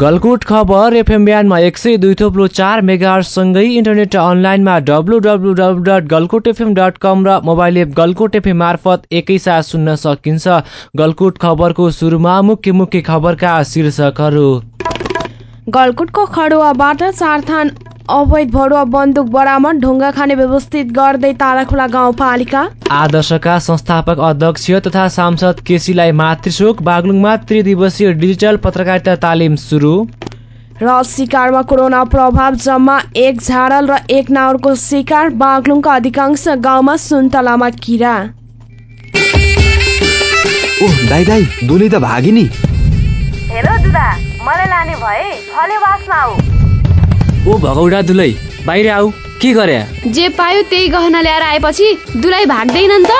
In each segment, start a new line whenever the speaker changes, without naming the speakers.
गलकुट खबर एफएम बिहानमा एक सय दुई थोप्लो चार मेगासँगै इन्टरनेट अनलाइनमा W W W dot Galkot FM dot com र मोबाइल एप गलकुट एफएम मार्फत एकैसाथ सुन्न सकिन्छ। गलकुट खबरको सुरुमा मुख्य मुख्य खबरका शीर्षकहरू।
गलकुटको खडुवाबाट चारथान अवैध भरुवा बन्दुक बरामद ढुङ्गा खाने व्यवस्थित गर्दै ताराखोला गाउँपालिका।
आदर्शका संस्थापक अध्यक्ष तथा सांसद केसीलाई मातृशोक बागलुङमा त्रिदिवसीय डिजिटल पत्रकारिता तालिम सुरु।
र शिकारमा कोरोना प्रभाव जम्मा एक झाडल र एक नाउरको शिकार बागलुङका अधिकांश गाउँमा सुन्तलामा किरा।
ओह दाइ दाइ दुली त भागी नि
हेर दुदा मलाई लाने भए फले बासमा आऊ
ओ भगौडा दुलै बाहिर आऊ के गरे?
जे पायो त्यही गहना ल्याएर आएपछि दुलाई भाग्दैन नि त।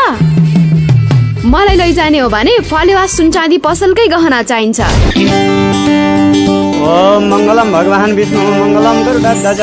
मलाई लैजाने हो भने फलेवा सुनचाँदी पसलकै गहना चाहिन्छ।
ओम मङ्गलम भगवान् विष्णु मङ्गलम गरुडध्वज।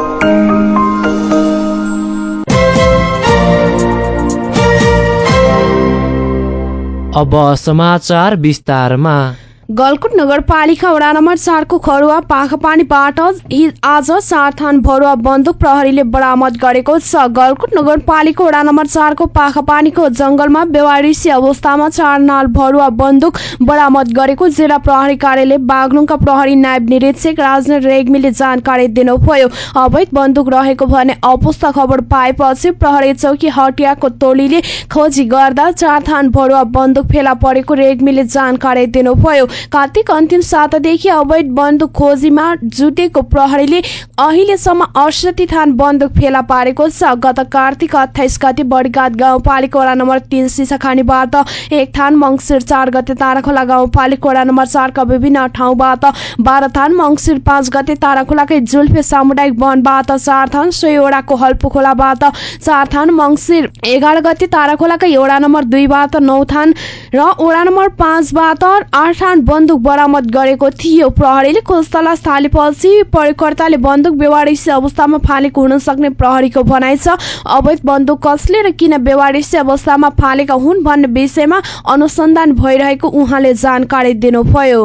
अब समाचार विस्तारमा।
गलकुट नगरपालिका वडा नम्बर चारको खरुवा पाखापानीबाट आज चार थान भरुवा बन्दुक प्रहरीले बरामद गरेको छ। गलकुट नगरपालिका वडा नम्बर चारको पाखापानीको जंगलमा बेवारिसी अवस्थामा चार नाल भरुवा बन्दुक बरामद गरेको जिल्ला प्रहरी कार्यालय बागलुङका प्रहरी नायब निरीक्षक राजन रेग्मीले जानकारी दिनुभयो। अवैध बन्दुक रहेको भने अपुष्ट खबर पाएपछि प्रहरी चौकी हटियाको टोलीले खोजी गर्दा चार थान भरुवा बन्दुक फेला परेको रेग्मीले जानकारी दिनुभयो। कार्तिक अन्तिम सातादेखि अवैध बन्दुक खोजीमा जुटेको प्रहरीले अहिलेसम्म अडसठी थान बन्दुक फेला पारेको छ। गत कार्तिक अठाइस गते बडीघाट गाउँपालिका वडा नम्बर तिन सिसाखानीबाट एक थान मङ्सिर चार गते ताराखोला गाउँपालिका वडा नम्बर चारका विभिन्न ठाउँबाट बाह्र थान मङ्सिर पाँच गते ताराखोलाकै जुल्फे सामुदायिक वनबाट चार थान सोहीवटाको हल्पु खोलाबाट चार थान मङ्सिर एघार गते ताराखोलाकै वडा नम्बर दुईबाट नौ थान र वडा नम्बर पाँचबाट आठ थान बन्दुक बरामद गरेको थियो। प्रहरीले खोजतलास थालेपछि प्रयोगकर्ताले बन्दुक बेवारिसी अवस्थामा फालेको हुन सक्ने प्रहरीको भनाइ छ अवैध बन्दुक कसले र किन बेवारिसी अवस्थामा फालेका हुन् भन्ने विषयमा अनुसन्धान भइरहेको उहाँले जानकारी दिनुभयो।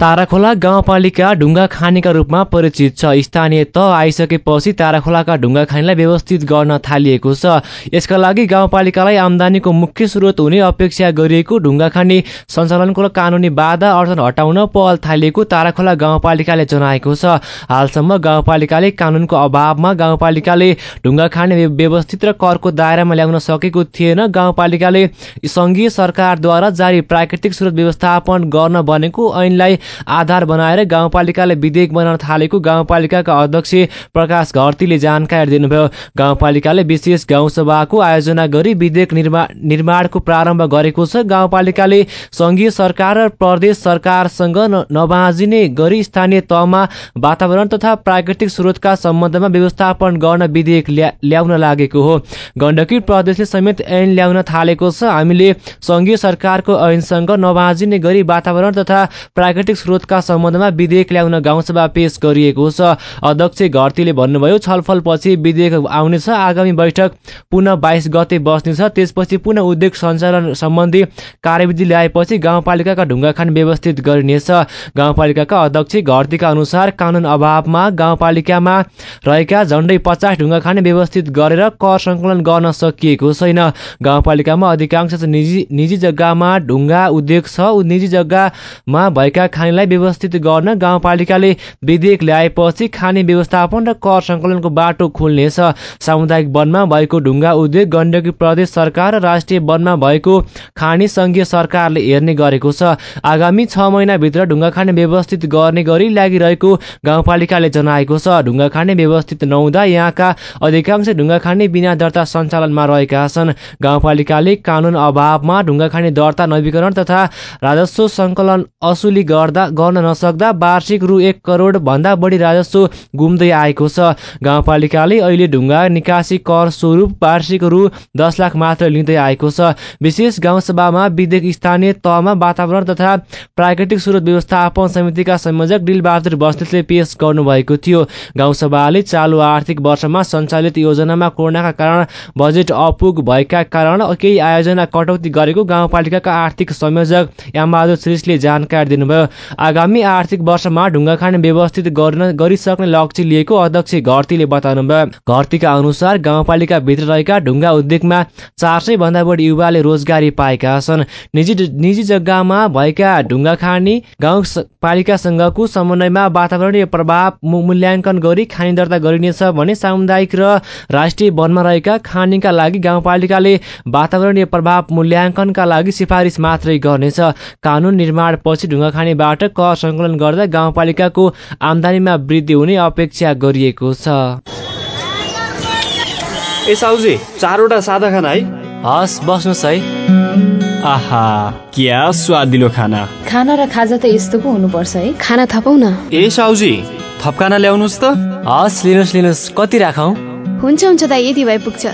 ताराखोला गाउँपालिका ढुङ्गा खानीका रूपमा परिचित छ। स्थानीय त आइसकेपछि ताराखोलाका ढुङ्गा खानीलाई व्यवस्थित गर्न थालिएको छ। यसका लागि गाउँपालिकालाई आमदानीको मुख्य स्रोत हुने अपेक्षा गरिएको ढुङ्गा खानी सञ्चालनको कानुनी बाधा अर्थन हटाउन पहल थालिएको ताराखोला गाउँपालिकाले जनाएको छ। हालसम्म गाउँपालिकाले कानुनको अभावमा गाउँपालिकाले ढुङ्गा खानी व्यवस्थित र करको दायरामा ल्याउन सकेको थिएन। गाउँपालिकाले सङ्घीय सरकारद्वारा जारी प्राकृतिक स्रोत व्यवस्थापन गर्न बनेको ऐनलाई आधार बनाएर गाउँपालिकाले विधेयक बनाउन थालेको गाउँपालिकाका अध्यक्ष प्रकाश घरतीले जानकारी दिनुभयो। गाउँपालिकाले विशेष गाउँसभाको आयोजना गरी विधेयक निर्माण निर्माणको प्रारम्भ गरेको छ। गाउँपालिकाले सङ्घीय सरकार र प्रदेश सरकारसँग नबाजिने गरी स्थानीय तहमा वातावरण तथा प्राकृतिक स्रोतका सम्बन्धमा व्यवस्थापन गर्न विधेयक ल्याउन लागेको हो। गण्डकी प्रदेशले समेत ऐन ल्याउन थालेको छ। हामीले सङ्घीय सरकारको ऐनसँग नबाजिने गरी वातावरण तथा प्राकृतिक प्राकृतिक स्रोतका सम्बन्धमा विधेयक ल्याउन गाउँसभा पेश गरिएको छ। अध्यक्ष घरतीले भन्नुभयो छलफलपछि विधेयक आउनेछ आगामी बैठक पुनः बाइस गते बस्नेछ। त्यसपछि पुनः उद्योग सञ्चालन सम्बन्धी कार्यविधि ल्याएपछि गाउँपालिकाका ढुङ्गा खान व्यवस्थित गरिनेछ। गाउँपालिकाका अध्यक्ष घरतीका अनुसार कानुन अभावमा गाउँपालिकामा रहेका झण्डै पचास ढुङ्गा खाने व्यवस्थित गरेर कर सङ्कलन गर्न सकिएको छैन। गाउँपालिकामा अधिकांश निजी निजी जग्गामा ढुङ्गा उद्योग छ। निजी जग्गामा भएका खानीलाई व्यवस्थित गर्न गाउँपालिकाले विधेयक ल्याएपछि खानी व्यवस्थापन र कर सङ्कलनको बाटो खुल्नेछ। सामुदायिक वनमा भएको ढुङ्गा उद्योग गण्डकी प्रदेश सरकार र राष्ट्रिय वनमा भएको खानी सङ्घीय सरकारले हेर्ने गरेको छ। आगामी छ महिनाभित्र ढुङ्गा खाने व्यवस्थित गर्ने गरी लागिरहेको गाउँपालिकाले जनाएको छ। ढुङ्गा खाने व्यवस्थित नहुँदा यहाँका अधिकांश ढुङ्गा खाने बिना दर्ता सञ्चालनमा रहेका छन्। गाउँपालिकाले कानुन अभावमा ढुङ्गा खाने दर्ता नवीकरण तथा राजस्व सङ्कलन असुली गर्दा गर्दा गर्न नसक्दा वार्षिक रु एक करोड भन्दा बढी राजस्व गुम्दै आएको छ। गाउँपालिकाले अहिले ढुङ्गा निकासी कर स्वरूप वार्षिक रु दस लाख मात्र लिँदै आएको छ। विशेष गाउँसभामा विधेयक स्थानीय तहमा वातावरण तथा प्राकृतिक स्रोत व्यवस्थापन समितिका संयोजक डिलबहादुर बस्नेतले पेश गर्नुभएको थियो। गाउँसभाले चालु आर्थिक वर्षमा सञ्चालित योजनामा कोरोनाका कारण बजेट अपुग भएका कारण केही आयोजना कटौती गरेको गाउँपालिकाका आर्थिक संयोजक यामबहादुर श्रेष्ठले जानकारी दिनुभयो। आगामी आर्थिक वर्षमा ढुङ्गा खाने व्यवस्थित गर्न गरिसक्ने लक्ष्य लिएको अध्यक्ष घरतीले बताउनुभयो। घरतीका अनुसार गाउँपालिकाभित्र रहेका ढुङ्गा उद्योगमा चार सय भन्दा बढी युवाले रोजगारी पाएका छन्। निजी निजी जग्गामा भएका ढुङ्गा खानी गाउँपालिकासँगको समन्वयमा वातावरणीय प्रभाव मूल्याङ्कन गरी खानी दर्ता गरिनेछ भने सामुदायिक र राष्ट्रिय वनमा रहेका खानीका लागि गाउँपालिकाले वातावरणीय प्रभाव मूल्याङ्कनका लागि सिफारिस मात्रै गर्नेछ। कानुन निर्माण पछि बाट कर सङ्कलन गर्दा गाउँपालिकाको आमदानीमा वृद्धि हुने अपेक्षा गरिएको छ।
ए साउजी चारवटा सादा खाना है?
हस् बस्नुहोस् है।
आहा क्या स्वादिलो खाना।
खाना र खाजा त यस्तो पो हुनुपर्छ है।
खाना थपौ न
ए साउजी थप खाना ल्याउनुहोस् त।
हस् लिनुहोस् लिनुहोस्। कति राखौ?
हुन्छ हुन्छ दाइ यति भए पुग्छ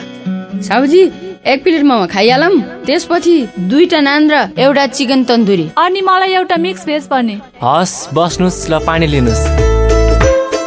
साउजी एक प्लेट मोमो खाइहालौँ त्यसपछि दुईटा नान र एउटा चिकन तन्दुरी।
अनि मलाई एउटा मिक्स भेज पर्ने।
हस् बस्नुहोस् ल पानी लिनुहोस्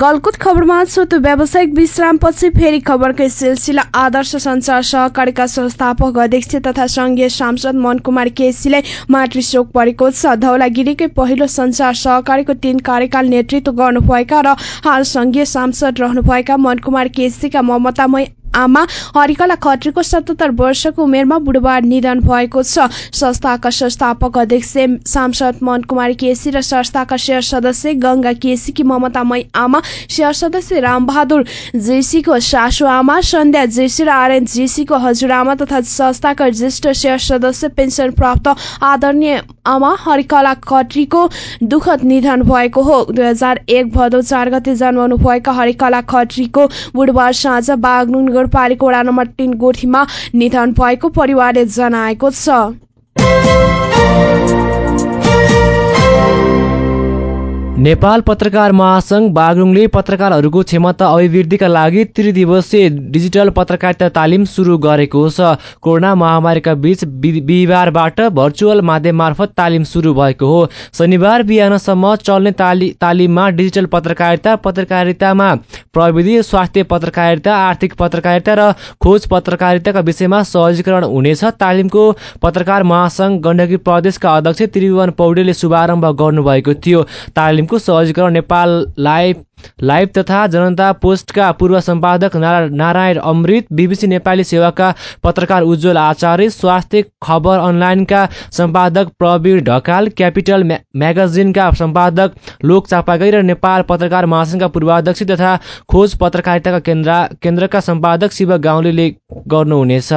गलकुट खबरमा छोटो व्यावसायिक विश्रामपछि फेरि खबरकै सिलसिला आदर्श संचार सहकारीका संस्थापक अध्यक्ष तथा संघीय सांसद मन कुमार केसीलाई मातृशोक परेको छ। धौलागिरीकै पहिलो संचार सहकारीको तीन कार्यकाल नेतृत्व गर्नुभएका र हाल संघीय सांसद रहनुभएका मन कुमार केसीका ममतामय आमा हरिकला खत्रीको सतहत्तर वर्षको उमेरमा बुधबार निधन भएको छ। संस्थाका संस्थापक अध्यक्ष सांसद मन कुमार केसी र संस्थाका शेयर सदस्य गंगा केसीकी ममतामय आमा शेयर सदस्य रामबहादुर जेसीको सासु आमा सन्ध्या जेसी र आर्यन जेसीको हजुरआमा तथा संस्थाका ज्येष्ठ शेयर सदस्य पेन्सन प्राप्त आदरणीय आमा हरिकला खत्रीको दुखद निधन भएको हो। दुई हजार एक भदौ चार गते जन्माउनु भएका हरिकला खत्रीको बुधबार साँझ बागलुङ नगरपालिका वडा नम्बर तीन गोठीमा निधन भएको परिवारले जनाएको छ।
नेपाल पत्रकार महासंघ बागलुङले पत्रकारहरूको क्षमता अभिवृद्धिका लागि त्रिदिवसीय डिजिटल पत्रकारिता तालिम सुरु गरेको छ। कोरोना महामारीका बीच बिहिबारबाट भर्चुअल माध्यम मार्फत तालिम सुरु भएको हो। शनिबार बिहानसम्म चल्ने तालि तालिममा डिजिटल पत्रकारिता पत्रकारितामा प्रविधि स्वास्थ्य पत्रकारिता आर्थिक पत्रकारिता र खोज पत्रकारिताका विषयमा सहजीकरण हुनेछ। तालिमको पत्रकार महासंघ गण्डकी प्रदेशका अध्यक्ष त्रिभुवन पौडेलले शुभारम्भ गर्नुभएको थियो। तालिमको सहजीकरण नेपाल लाइभ लाइभ तथा जनता पोस्टका पूर्व सम्पादक नारा- नारायण अमृत बिबिसी नेपाली सेवाका पत्रकार उज्जवल आचार्य स्वास्थ्य खबर अनलाइनका सम्पादक प्रवीण ढकाल क्यापिटल म्या- म्यागजिनका सम्पादक लोक चापागाई र नेपाल पत्रकार महासङ्घका पूर्वाध्यक्ष तथा खोज पत्रकारिताका केन्द्र केन्द्रका सम्पादक शिव गाउँलेले गर्नुहुनेछ।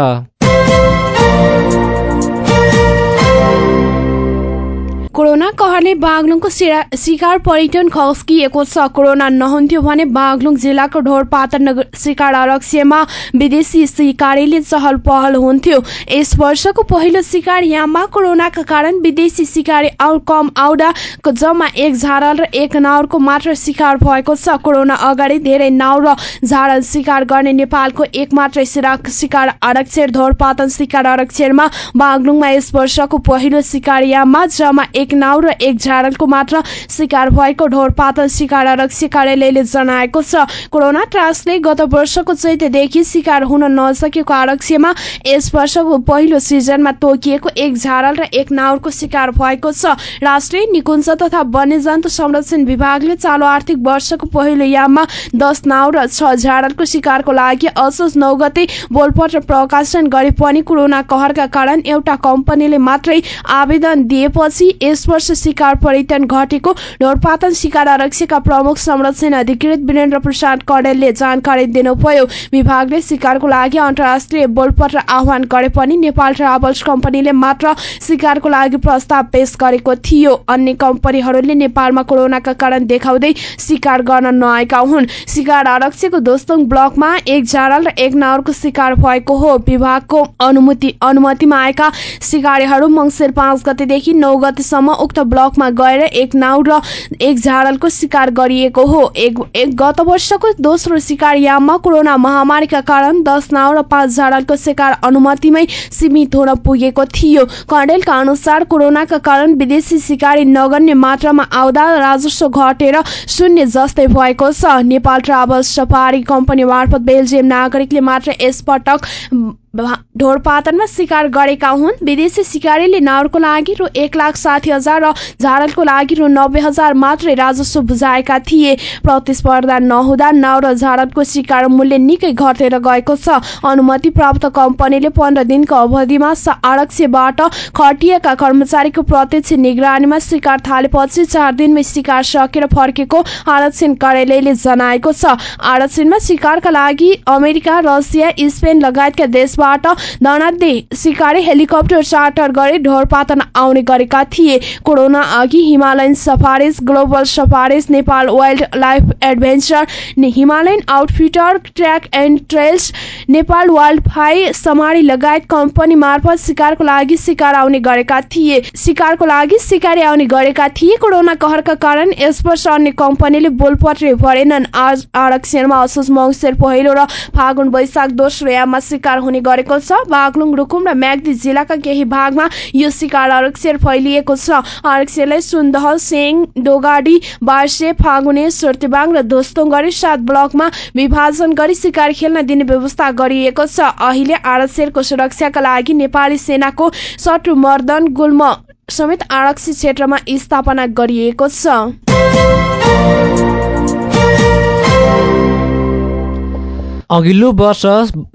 कोरोना कहरले बागलुङको शिकार पर्यटन खस्किएको छ। कोरोना नहुन्थ्यो भने बागलुङ जिल्लाको ढोरपाता नगर शिकार आरक्षमा विदेशी शिकारीले चहल पहल हुन्थ्यो। यस वर्षको पहिलो शिकार याममा कोरोनाका कारण विदेशी शिकारी आउ कम आउडाको जम्मा एक झारल र एक नाउरको मात्र शिकार भएको छ। कोरोना अगाडि धेरै नाउ र झारल शिकार गर्ने नेपालको एक मात्रै शिकार आरक्षर ढोरपातन शिकार आरक्षरमा बागलुङमा यस वर्षको पहिलो शिकार याममा जम्मा एक नाउ र एक झारलको मात्र शिकार भएको ढोरपातन शिकार आरक्षी कार्यालयले जनाएको छ। कोरोना त्रासले गत वर्षको चैत्यदेखि शिकार हुन नसकेको आरक्षमा यस वर्षको पहिलो सिजनमा तोकिएको एक झारल र एक नाउरको शिकार भएको छ। राष्ट्रिय निकुञ्ज तथा वन्यजन्तु संरक्षण विभागले चालु आर्थिक वर्षको पहिलो याममा दस नाउ र छ झारलको शिकारको लागि असोज नौ गते बोलपत्र प्रकाशन गरे पनि कोरोना कहरका कारण एउटा कम्पनीले मात्रै आवेदन दिएपछि यस वर्ष शिकार परिवर्तन घटेको ढोरपातन शिकार आरक्षीका प्रमुख संरक्षण अधिकृत वीरेन्द्र प्रसाद कडेलले जानकारी दिनुभयो। विभागले शिकारको लागि अन्तर्राष्ट्रिय बोलपत्र आह्वान गरे पनि नेपाल ट्राभल्स कम्पनीले मात्र शिकारको लागि प्रस्ताव पेश गरेको थियो। अन्य कम्पनीहरूले नेपालमा कोरोनाका कारण देखाउँदै शिकार गर्न नआएका हुन्। शिकार आरक्षीको दोस्तुङ ब्लकमा एक झाडल र एक नाउरको शिकार भएको हो। विभागको अनुमति अनुमतिमा आएका शिकारीहरू मङ्सिर पाँच गतेदेखि नौ गतेसम्म उक्त ब्लकमा गएर एक नाउ र एक झाडलको शिकार गरिएको हो। एक, एक गत वर्षको दोस्रो शिकार याममा कोरोना महामारीका कारण दस नाउ र पाँच झाडलको शिकार अनुमतिमै सीमित हुन पुगेको थियो। कण्डेलका अनुसार कोरोनाका कारण विदेशी शिकारी नगण्य मात्रामा आउँदा राजस्व घटेर शून्य जस्तै भएको छ। नेपाल ट्राभल सफारी कम्पनी मार्फत बेल्जियम नागरिकले मात्र यसपटक ढोरपातनमा शिकार गरेका हुन्। विदेशी शिकारीले नाउरको लागि रु एक लाख साठी हजार र झाडलको लागि रु नब्बे हजार मात्रै राजस्व बुझाएका थिए। प्रतिस्पर्धा नहुँदा नाउ र झाडलको शिकार मूल्य निकै घटेर गएको छ। अनुमति प्राप्त कम्पनीले पन्ध्र दिनको अवधिमा आरक्षबाट खटिएका कर्मचारीको प्रत्यक्ष निगरानीमा शिकार थालेपछि चार दिनमै शिकार सकेर फर्केको आरक्षण कार्यालयले जनाएको छ। आरक्षणमा शिकारका लागि अमेरिका रसिया स्पेन लगायतका देश बाट धनाध्य सिकारी हेलिकप्टर चार्टर गरी ढोरपातन आउने गरेका थिए। कोरोना अघि Himalayan safaris global safaris Nepal wildlife adventure Himalayan outfitter track and trails Nepal wildlife safari लगायत कम्पनी मार्फत शिकारको लागि शिकार आउने गरेका थिए। शिकारको लागि शिकारी आउने गरेका थिए। कोरोना कहरका कारण यस वर्ष अन्य कम्पनीले बोलपत्रे भरेनन्। आरक्षणमा असोज मङ्सिर पहिलो र फागुन वैशाख दोस्रो याममा शिकार हुने गरेको छ। बागलुङ रुकुम र म्याग्दी जिल्लाका केही भागमा यो शिकार आरक्षर फैलिएको छ। आरक्षरलाई सुन्दह सेङ डोगाडी बार्से फागुने सुर्तिबाङ र दोस्तोङ गरी सात ब्लकमा विभाजन गरी शिकार खेल्न दिने व्यवस्था गरिएको छ। अहिले आरक्षरको सुरक्षाका लागि नेपाली सेनाको सटु मर्दन गुल्म समेत आरक्षी क्षेत्रमा स्थापना गरिएको छ।
अघिल्लो वर्ष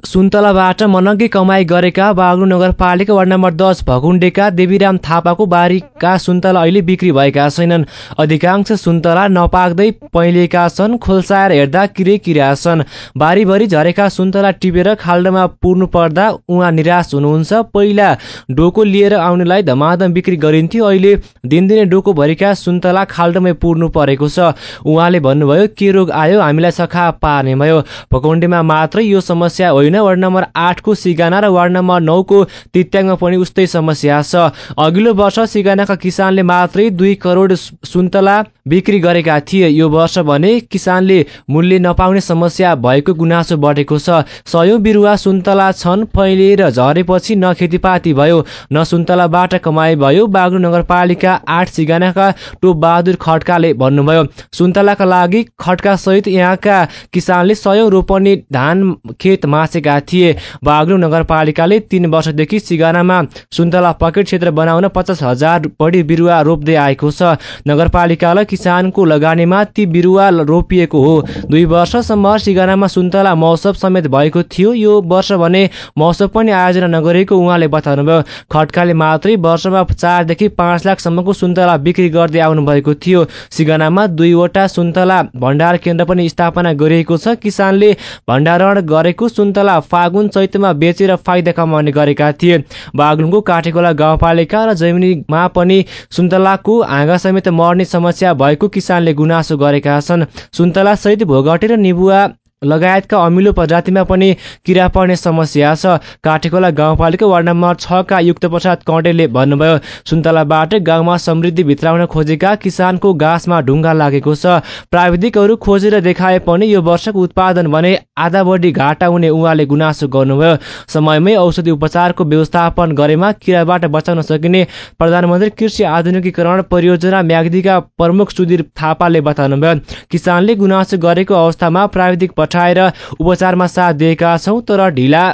सुन्तलाबाट मनग्गी कमाई गरेका बागलु नगरपालिका वार्ड नम्बर दस भकुण्डेका देवीराम थापाको बारीका सुन्तला अहिले बिक्री भएका छैनन्। अधिकांश सुन्तला नपाक्दै पहिलेका छन् खोल्साएर हेर्दा किरे किरा छन्। बारीभरि झरेका सुन्तला टिपेर खाल्डोमा पुर्नु पर्दा उहाँ निराश हुनुहुन्छ। पहिला डोको लिएर आउनेलाई धमाधम बिक्री गरिन्थ्यो। अहिले दिनदिनै डोकोभरिका सुन्तला खाल्डोमै पुर्नु परेको छ। उहाँले भन्नुभयो के रोग आयो हामीलाई सखा पार्ने भयो भकुण्डेमा मात्र यो समस्या होइन। वार्ड नम्बर आठको सिगाना र वार्ड नम्बर नौको तित्याङमा पनि उस्तै समस्या छ। अघिल्लो वर्ष सिगानाका किसानले मात्रै दुई करोड सुन्तला बिक्री गरेका थिए। यो वर्ष भने किसानले मूल्य नपाउने समस्या भएको गुनासो बढेको छ। सयौं बिरुवा सुन्तला छन् फैलिएर झरेपछि न खेतीपाती भयो न सुन्तलाबाट कमाइ भयो। बाग्लु नगरपालिका आठ सिगानाका टोप बहादुर खड्काले भन्नुभयो सुन्तलाका लागि खड्का सहित यहाँका किसानले सयौं रोपनी धान खेत मासेका थिए। बागलुङ नगरपालिकाले तीन वर्षदेखि सिगानामा सुन्तला पकेट क्षेत्र बनाउन पचास हजार बढी बिरुवा रोप्दै आएको छ। नगरपालिकालाई किसानको लगानीमा ती बिरुवा रोपिएको हो। दुई वर्षसम्म सिगानामा सुन्तला महोत्सव समेत भएको थियो। यो वर्ष भने महोत्सव पनि आयोजना नगरेको उहाँले बताउनुभयो। खड्काले मात्रै वर्षमा चारदेखि पाँच लाखसम्मको सुन्तला बिक्री गर्दै आउनुभएको थियो। सिगानामा दुईवटा सुन्तला भण्डार केन्द्र पनि स्थापना गरिएको छ। किसानले भण्डारण गरेको सुन्तला फागुन चैतमा बेचेर फाइदा कमाउने गरेका थिए। बागलुङको काठेकोला गाउँपालिका र जैमिनीमा पनि सुन्तलाको हाँगा समेत मर्ने समस्या भएको किसानले गुनासो गरेका छन्। सुन्तला सहित भोगटे र निबुवा लगायतका अमिलो प्रजातिमा पनि किरा पर्ने समस्या छ। काठेकोला गाउँपालिका वार्ड नम्बर छका युक्त प्रसाद कौडेलले भन्नुभयो सुन्तलाबाट गाउँमा समृद्धि भित्राउन खोजेका किसानको गाँसमा ढुङ्गा लागेको छ। प्राविधिकहरू खोजेर देखाए पनि यो वर्षको उत्पादन भने आधा बढी घाटा हुने उहाँले गुनासो गर्नुभयो। समयमै औषधि उपचारको व्यवस्थापन गरेमा किराबाट बचाउन सकिने प्रधानमन्त्री कृषि आधुनिकीकरण परियोजना म्याग्दीका प्रमुख सुधीर थापाले बताउनुभयो। किसानले गुनासो गरेको अवस्थामा प्राविधिक पठाएर उपचारमा साथ दिएका छौँ तर ढिला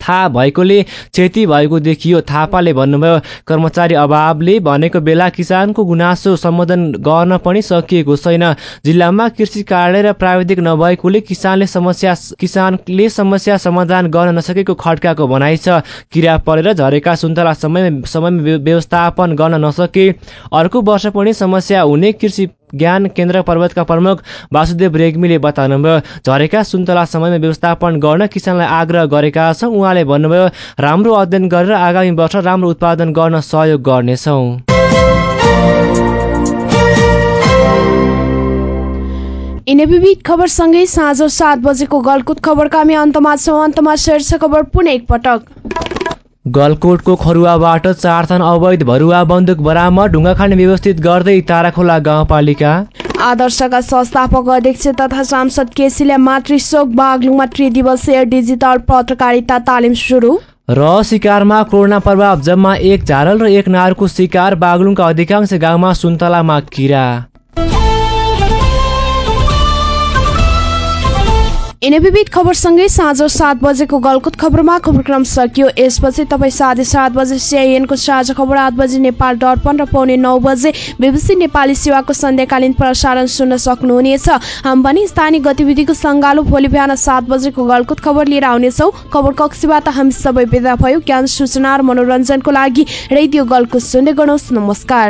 थाहा भएकोले क्षति भएको देखियो। थापाले भन्नुभयो कर्मचारी अभावले भनेको बेला किसानको गुनासो सम्बोधन गर्न पनि सकिएको छैन। जिल्लामा कृषि कार्यालय र प्राविधिक नभएकोले किसानले समस्या किसानले समस्या समाधान गर्न नसकेको खड्काको भनाइ छ। किरा परेर झरेका सुन्तला समय समयमा व्यवस्थापन गर्न नसके अर्को वर्ष पनि समस्या हुने कृषि ज्ञान केन्द्र पर्वतका प्रमुख वासुदेव रेग्मीले बताउनुभयो झरेका सुन्तला समयमा व्यवस्थापन गर्न किसानलाई आग्रह गरेका छौँ। उहाँले भन्नुभयो राम्रो अध्ययन गरेर आगामी वर्ष राम्रो उत्पादन गर्न सहयोग गर्नेछौँ।
विविध खबरसँगै साँझ सात बजेको गलकुत खबरका हामी अन्तमा छौँ। अन्तमा शीर्ष खबर पुनः एकपटक।
गलकोटको खरुवाबाट चार थन अवैध भरुवा बन्दुक बरामद ढुङ्गा खाने व्यवस्थित गर्दै ताराखोला गाउँपालिका।
आदर्शका संस्थापक अध्यक्ष तथा सांसद केसीले मातृशोक बागलुङमा त्रिदिवसीय डिजिटल पत्रकारिता तालिम सुरु।
र शिकारमा कोरोना प्रभाव जम्मा एक झारल र एक नारको शिकार बागलुङका अधिकांश गाउँमा सुन्तलामा किरा।
यिनै विविध खबरसँगै साँझ सात बजेको गलकुत खबरमा खबरक्रम सकियो। यसपछि तपाईँ साढे सात बजे सिआइएनको साझा खबर आठ बजे नेपाल दर्पण र पाउने नौ बजे बिबिसी नेपाली सेवाको सन्ध्याकालीन प्रसारण सुन्न सक्नुहुनेछ। हामी पनि स्थानीय गतिविधिको सङ्गालो भोलि बिहान सात बजेको गलकुत खबर लिएर आउनेछौँ। खबर कक्षीबाट हामी सबै विदा भयो। ज्ञान सूचना र मनोरञ्जनको लागि रेडियो गलकुत सुन्दै गर्नुहोस्। नमस्कार।